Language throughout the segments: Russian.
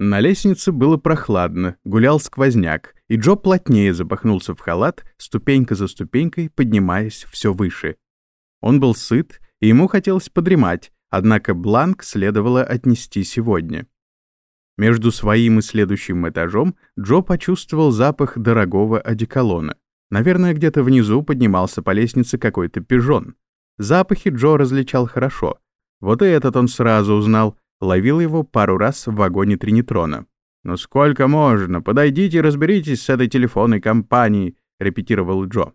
На лестнице было прохладно, гулял сквозняк, и Джо плотнее запахнулся в халат, ступенька за ступенькой, поднимаясь все выше. Он был сыт, и ему хотелось подремать, однако бланк следовало отнести сегодня. Между своим и следующим этажом Джо почувствовал запах дорогого одеколона. Наверное, где-то внизу поднимался по лестнице какой-то пижон. Запахи Джо различал хорошо. Вот и этот он сразу узнал, Ловил его пару раз в вагоне Тринитрона. «Ну сколько можно? Подойдите и разберитесь с этой телефонной компанией», — репетировал Джо.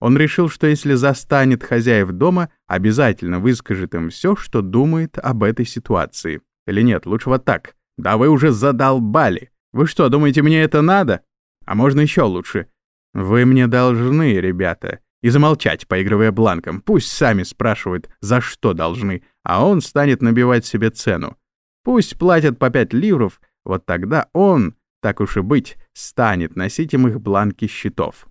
Он решил, что если застанет хозяев дома, обязательно выскажет им все, что думает об этой ситуации. Или нет, лучше вот так. «Да вы уже задолбали! Вы что, думаете, мне это надо? А можно еще лучше. Вы мне должны, ребята. И замолчать, поигрывая бланком. Пусть сами спрашивают, за что должны, а он станет набивать себе цену. Пусть платят по 5 ливров, вот тогда он, так уж и быть, станет носить им их бланки счетов.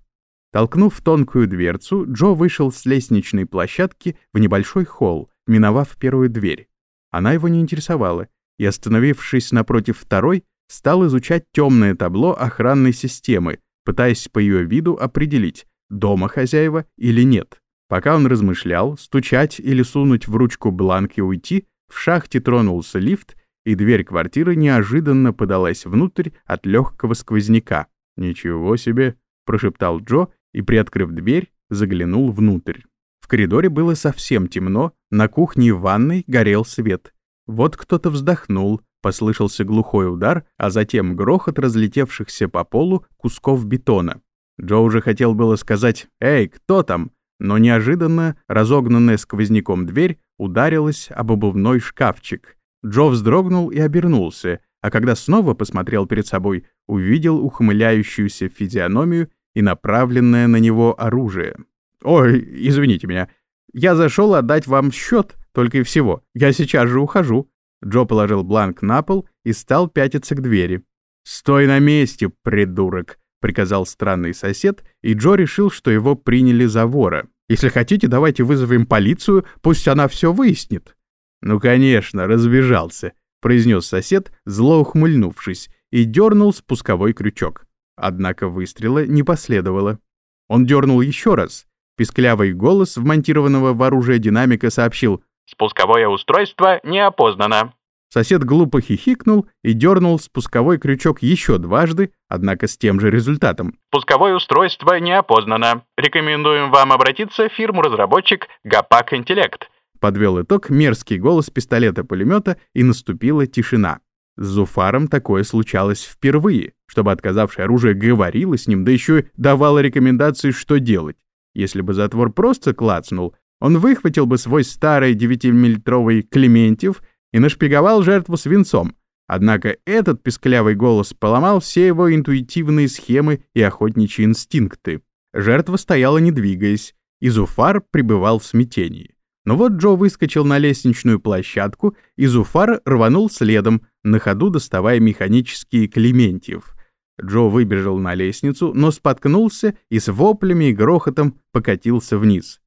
Толкнув тонкую дверцу, Джо вышел с лестничной площадки в небольшой холл, миновав первую дверь. Она его не интересовала, и, остановившись напротив второй, стал изучать темное табло охранной системы, пытаясь по ее виду определить, дома хозяева или нет. Пока он размышлял, стучать или сунуть в ручку бланк и уйти, в шахте тронулся лифт, и дверь квартиры неожиданно подалась внутрь от легкого сквозняка. «Ничего себе!» — прошептал Джо и, приоткрыв дверь, заглянул внутрь. В коридоре было совсем темно, на кухне и ванной горел свет. Вот кто-то вздохнул, послышался глухой удар, а затем грохот разлетевшихся по полу кусков бетона. Джо уже хотел было сказать «Эй, кто там?», но неожиданно разогнанная сквозняком дверь ударилась об обувной шкафчик. Джо вздрогнул и обернулся, а когда снова посмотрел перед собой, увидел ухмыляющуюся физиономию и направленное на него оружие. «Ой, извините меня, я зашел отдать вам счет, только и всего. Я сейчас же ухожу». Джо положил бланк на пол и стал пятиться к двери. «Стой на месте, придурок!» — приказал странный сосед, и Джо решил, что его приняли за вора. «Если хотите, давайте вызовем полицию, пусть она все выяснит». «Ну, конечно, разбежался», — произнес сосед, зло ухмыльнувшись, и дернул спусковой крючок. Однако выстрела не последовало. Он дернул еще раз. Писклявый голос вмонтированного в оружие динамика сообщил «Спусковое устройство не опознано». Сосед глупо хихикнул и дернул спусковой крючок еще дважды, однако с тем же результатом. «Спусковое устройство не опознано. Рекомендуем вам обратиться в фирму-разработчик Гапак Интеллект». Подвел итог мерзкий голос пистолета-пулемета, и наступила тишина. С Зуфаром такое случалось впервые, чтобы отказавшее оружие говорило с ним, да еще и давало рекомендации, что делать. Если бы затвор просто клацнул, он выхватил бы свой старый 9-миллитровый Клементьев и нашпиговал жертву свинцом. Однако этот песклявый голос поломал все его интуитивные схемы и охотничьи инстинкты. Жертва стояла не двигаясь, и Зуфар пребывал в смятении. Но вот Джо выскочил на лестничную площадку, и Зуфар рванул следом, на ходу доставая механические Клементьев. Джо выбежал на лестницу, но споткнулся и с воплями и грохотом покатился вниз.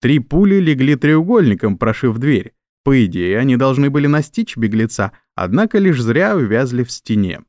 Три пули легли треугольником, прошив дверь. По идее, они должны были настичь беглеца, однако лишь зря увязли в стене.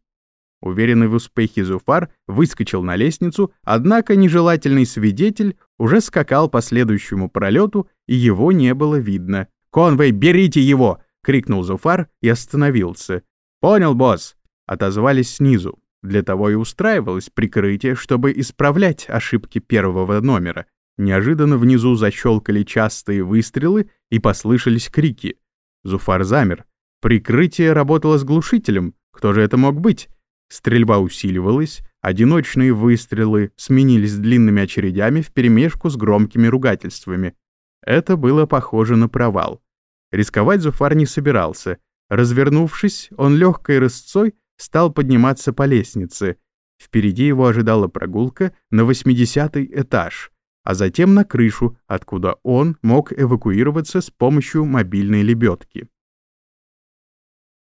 Уверенный в успехе Зуфар выскочил на лестницу, однако нежелательный свидетель уже скакал по следующему пролету, и его не было видно. «Конвей, берите его!» — крикнул Зуфар и остановился. «Понял, босс!» — отозвались снизу. Для того и устраивалось прикрытие, чтобы исправлять ошибки первого номера. Неожиданно внизу защелкали частые выстрелы и послышались крики. Зуфар замер. Прикрытие работало с глушителем. Кто же это мог быть? Стрельба усиливалась, одиночные выстрелы сменились длинными очередями вперемешку с громкими ругательствами. Это было похоже на провал. Рисковать Зуфар не собирался. Развернувшись, он легкой рысцой стал подниматься по лестнице. Впереди его ожидала прогулка на 80 этаж — а затем на крышу, откуда он мог эвакуироваться с помощью мобильной лебедки.